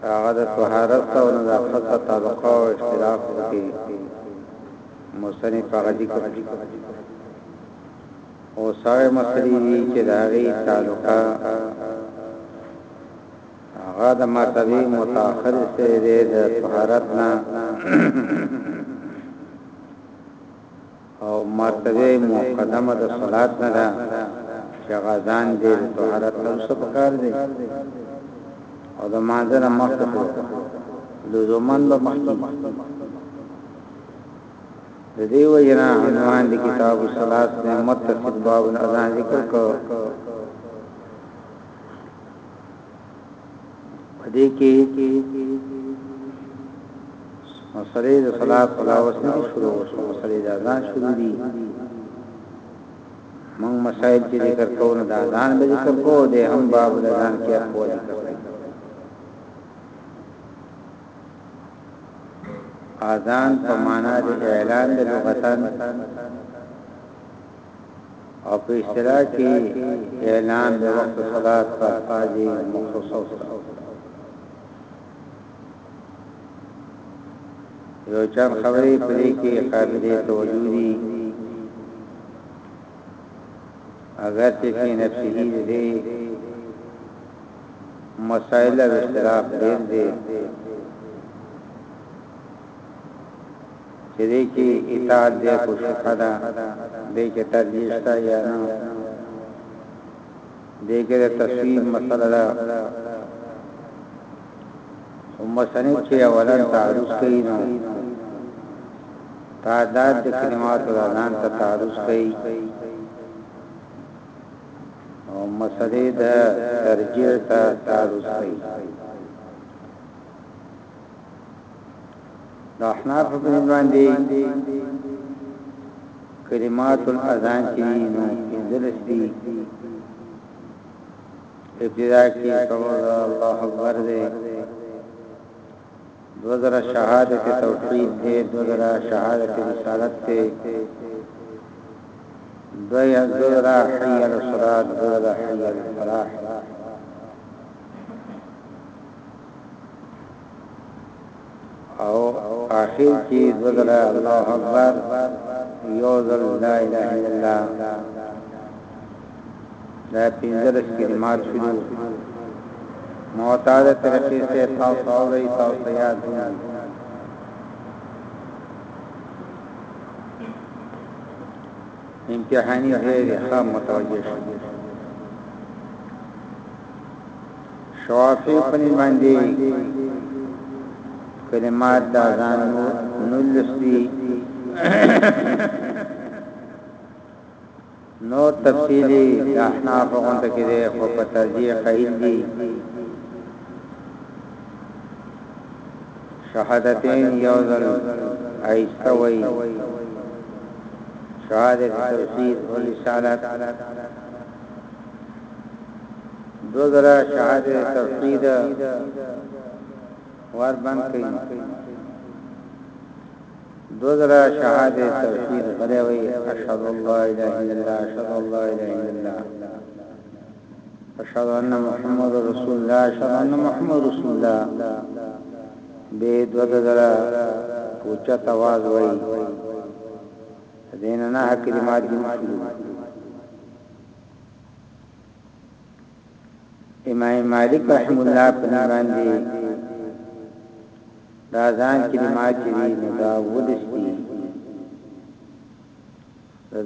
که هغه د طهارت او نظافت په طبقه او اشتراک وکړي مصنف هغه ذکر کړي او ساوي مسلې دي چې د هغه تعلقه هغه د مرتبه متأخر سره د طهارت نه او مرتبه مقدمه د صلات نه ده چې غزان دې د طهارت نه څه پکار دي او د مانځنه مخکې خو لزومن به مخکې د دې وجنا عنوان د کتاب الصلات نه متصل باب الاذان ذکر کو په دې کې مسلې د صلات په لاوس نه شروع شو مسلې د اذان شروع دي موږ مسائل چې ذکر کوو نه د اذان به ذکر کوو د هم باب د اذان کې خو ذکر کوي اذان په معنا د اعلان د لغتن او په اشتراک کې اعلان د وخت صلات په الفاظ مخصوصو یو چند خبرې پرې کې قابلیت توجه دي اگر چې په نفسه دې مسائل او اختلاف ډېر دي چه دی کی اطاعت دی کو شبهه ده دی چه ترجیح شته یا نه دی کی ده تصویب مسئله ده خو مصنف چه اولا تعرض کئی نو تعداد ده کلمات و اذان تا تعرض کئی او مسئله ده ترجیح تا تعرض کئی د احنافو په دین باندې کلمات الاذان چې نو پنځلس دي ابتدا کې صلی الله اکبر دې دو ذرا شهادت توحید دې دو ذرا شهادت رسالت دې دو یا دو ذرا حی علی الصلاه دو ذرا حی علی الفلاح او اخر کی دو ځله الله اکبر یو ځل لا اله الا الله دا پنځلس کلمات شروع معتاد طریقې سے تاسو اوري تاسو یاد دي امتحاني غیر ښه متوجه شي شوافی خونی باندی کلمات د اذان نولس دی نو تفصیلی د احناف غونډه کې ده خو په ترجیح قیل دی شهادتین یو ځل ایسته وای شهادت توحید او رسالت دو زره شهاد توحید ور بند کړي دو زره شهاد توحید غلې وي اشهد الله الا الله اشهد الله الا الله اشهد ان محمد رسول الله اشهد ان محمد رسول الله به دو زره پوچا تواز وای دین نه کلمات دې شروع امام مالک رحم الله په نوم باندې دا ځان کلمات چې دي نو دا ولس دي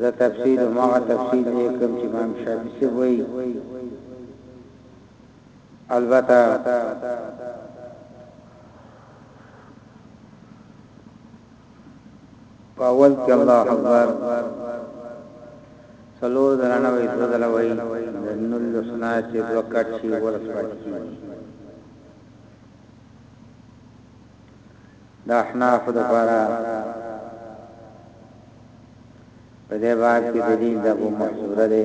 دا تفصیل او مغه تفصیل دې کوم چې امام شافعي څه وایي البته په اول کې الله اکبر څلور ځله نه وایي دوه ځله وایي د نولسو نه چې دوه کټ شي ولس پاتې کېږي د احنافو دپاره په دې باب کې دلیل د ابو محصوره دی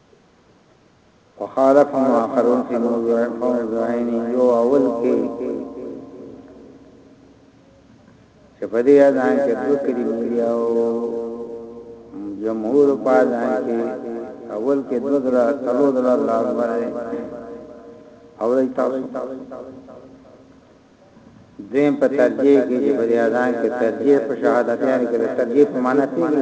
وخالفهم آخرون فی موضوعین یو اول کې چې په دې اذان کې دوه کلمې دی او جمهور په اذان کې اول کې دوه درا تلو درا الله اکبر او ای تاسو دیم په ترجیح کې چې په دې اذان کې ترجیح په شهادتین کې ترجیح په معنا پیږي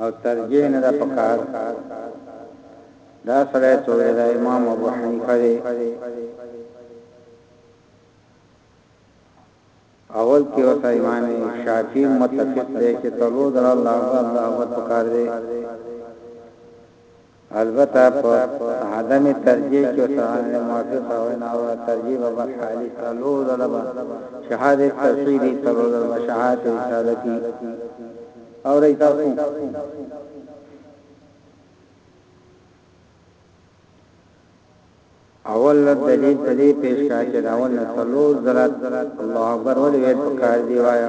او ترجیح نه ده پکار دا سړی څوک دی دا امام ابو حنیفه دی اول کې وته امام شافعي متفق دی چې تلو در الله الله اکبر پکار دی البته په عدم ترجیح کې ورته عامل موافق او نه او ترجیح به بس حالی سالو دلبا شهادت تفسیری سالو دلبا شهادت رسالتی او رئی تاسو اول دلیل په دې پیش کا چې دا ونه څلور زرات الله اکبر ولې ویل پکار دی وایا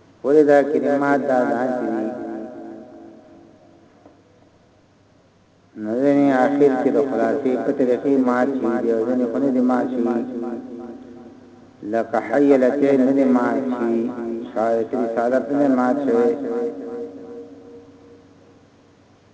ولې دا کلمات دا داسې دي نو ځنې آخر کې د خلاصې په طریقې مات شي دی او ځنې خونه دې مات شي لکه حیلته نه دې مات شي شایت رسالت نه مات شي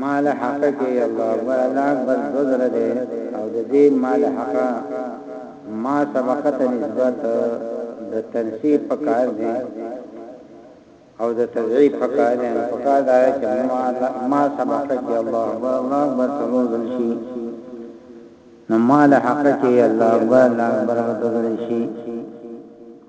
مال حق کې الله اکبر الله اکبر دو زره دې او د دې مال حق ما سبقت نسبت د تنسیب په کار دی او د تضعیف په کار دی په کار دا چې ما سبقت کې الله اکبر الله اکبر څلور ځل شي نو مال حق کې الله اکبر الله اکبر دو زره شي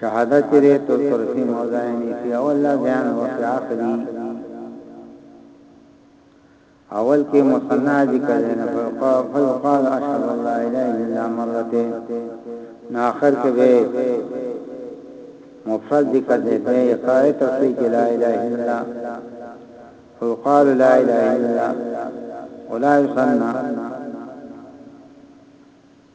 شهادت چې دی تر ترسي موضعه نیسی او الله بیان وفی آخری اول کې مصنع ذکر نه فیقال اشهد الله اله الا الله مرته نو اخر کې به مفرد ذکر دی به قائد تفسیر کې لا اله الا الله فیقال لا اله الا الله ولا يصنع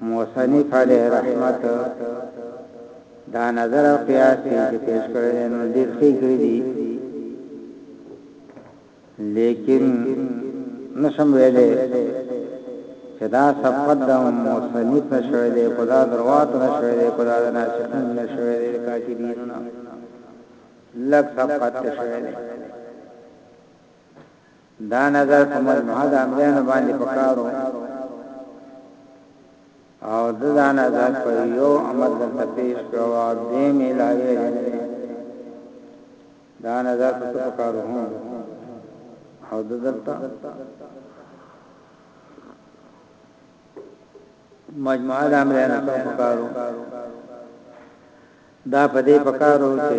مصنف علیه رحمت دا نظر او قیاس چې پیش کړی دی نو ډیر ښه کړی دی لیکن نشم ویلې چې دا صفت د مصنف نشوي دی خدا دروات نشوي دی خدا د ناشکین نشوي دی کاتبین نه لک صفت نشوي دی دا نظر په مجموعه د امريانو باندې پکار و او ده دا نظر په يو امر دلته پېش کړ او دويم يې لا ويلی نه دی دا نظر په څه پکار و او ده دلته مجموعه د امرانو ته پکارو دا په دې پکارو چې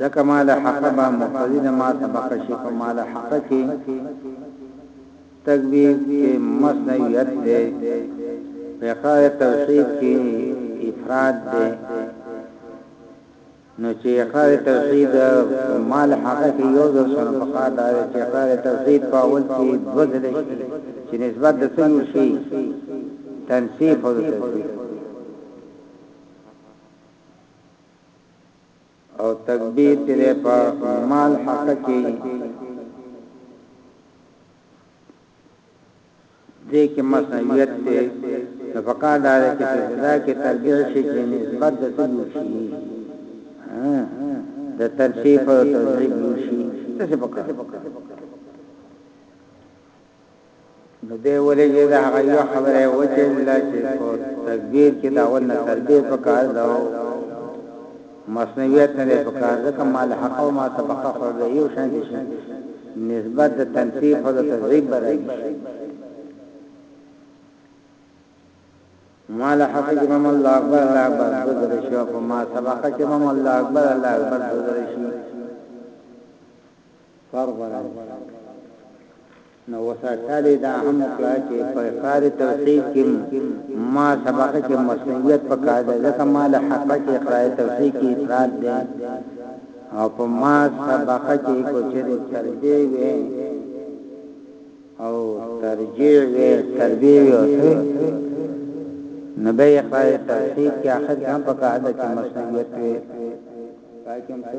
ځکه ما له حقه به مبتدي د ما طبقه شي په ما له حقه کې تګ وي چې مثنویت دی په اقرار توحید کې افراد دی نو چې اقرار توحید ما له حقه کې یو ځل سره په خاطر دا چې اقرار توحید په اول کې دوه ځل شي چې نسبت د څه شي تنصیف او تنصیف او تکبیر چې دی په مال حق کې دې کې مسئولیت ته نو فقط دا ده چې دا کې ترجیح شي چې نسبت د څه شي د ترتیب او ترتیب شي څه پکې نو دی ولېږي دا هغه یوه خبره یې وچېړله چې په تکبیر کې د اول نه تربیه په کار ده او مثنویت نه دی په کار ځکه ما لحقه او ما سبقه خو به یو شان دي شي نسبت د تنصیف او د تضعیف به راځي ما لحقه چې مم الله اکبر الله اکبر ګذر شي او ما سبقه چې مم الله اکبر الله اکبر ګذر شي کار غواړي نو وساتلې دا هم کړه چې په کار توحید کې ما سبق کې مسؤلیت پکار ده ځکه ما له حق کې اقرار توحید کې افراد ده او په ما سبق کې کوچې ترجیح وي او ترجیح وي تربیه وي نو به اقرار توحید کې اخر هم پکار ده چې مسؤلیت وي پاکم څه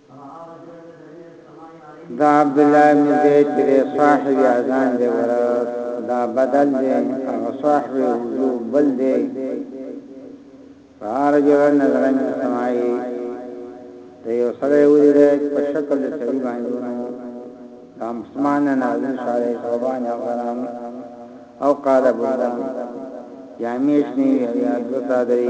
د عبدالله ابن زید چې دی صاحب اذان دی ورس دا بدل دی او صاحب وضو بل دی فارجل نظر من سمائی ته یو سره ویل په شکل د سړي باندې نو تام سمان نه نازل شاره صوبان او غرام او قال بلدان یا میشنی یا دوتا دری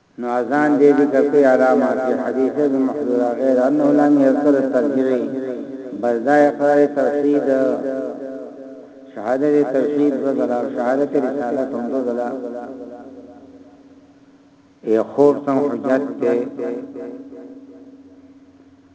نو اذان دې ذکر کړي علی ما فی حدیث ابن محذور غیر انه لم یذکر الترجیع بس دا اقرار توحید شهادت توحید وزلا شهادت رسالت هم وزلا ای خوب سم حجت ته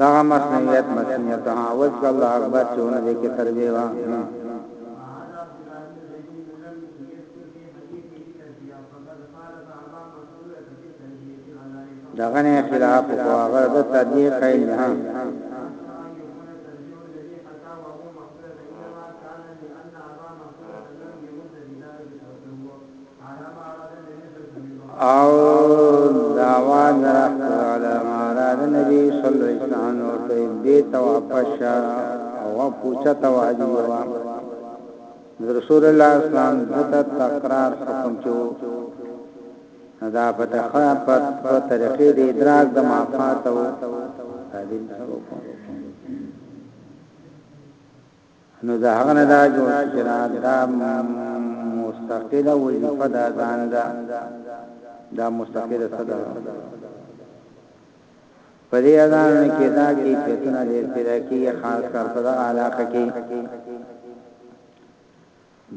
دغه مصنویت مصنویت ها وجه الله اکبر چونه دې کې تربیه وا دغه نه خلاف او هغه د تدبیر قائل نه او دعوا درخت والا مارا د نبی صلی الله علیه وسلم ورته به توافش او پوچا تواجو وا رسول الله اسلام دته تکرار حکم چو دا په تخا په طریقې د ادراک د معافات او تعدیل سره نو د هغه نه دا جوړ شو چې دا مستقله وظیفه د اذان ده دا مستقله څه ده په دې اذان کې دا کې فتنه دې پیدا کیږي خاص کر په دغه علاقه کې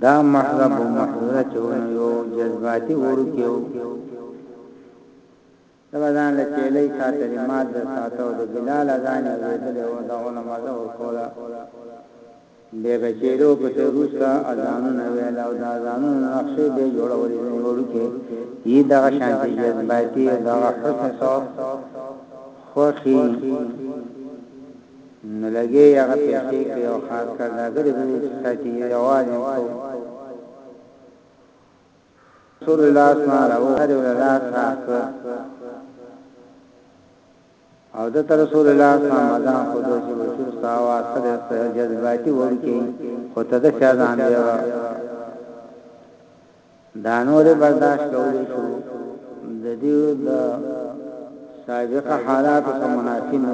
دا محضب محضره چون یو جذباتی ورکیو د بزان له چېلۍ شاته رماد د ساته او د بلال اذان یې اورېدلی و، دغو له مزه ورکوله، بیا به چېلو پسې وروسته اذانونه ویل او د اذانونو نقشې به یې جوړولې، ځینې وړوکې یې دغه شانتې جذباتي او دغه حسن صوت خوښي، نو لږې یې هغه پېښې کړې او خاص کر دا ګډې بډې چې ساتي یې یوازې څو. سور له لاس ما راو هر یو له لاس راکړ او د تر رسول الله صلی الله علیه وسلم خود چې وشور ساوا سر سره جذباتي ورکی خو ته د شاهان دی دا نور برداشت کولی شو د دې د سابقه حالات سره منافي نه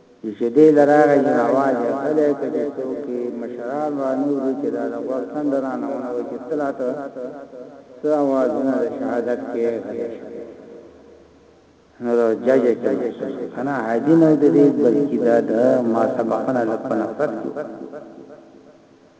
چې شیدې له راغې جمعوال یې غلی که چې څوک یې مشران رانوري چې دا د غوږ تنده رانه ونه وي چې ته لا ته څه اوازونه د شهادت کې غلی شوی نو دا جج ته محسوس کنه عادي نه دی بلکې دا د ما سبقنا لپاره نفرت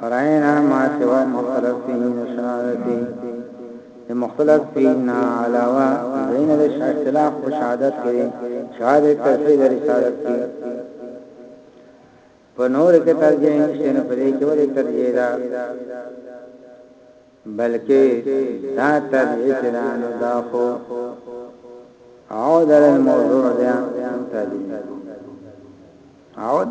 فرعين ما سوى مختلف فيه نشعادتي د مختلف فيه نا علاوه بين د اختلاف په شهادت کې شهادت تفسیر رسالت کې په نور کې ترجمه نشته نه پدې کې ولې ترجمه ده بلکې دا ترجمه چې دا نو دا خو او در الموضوع ده ترجمه عود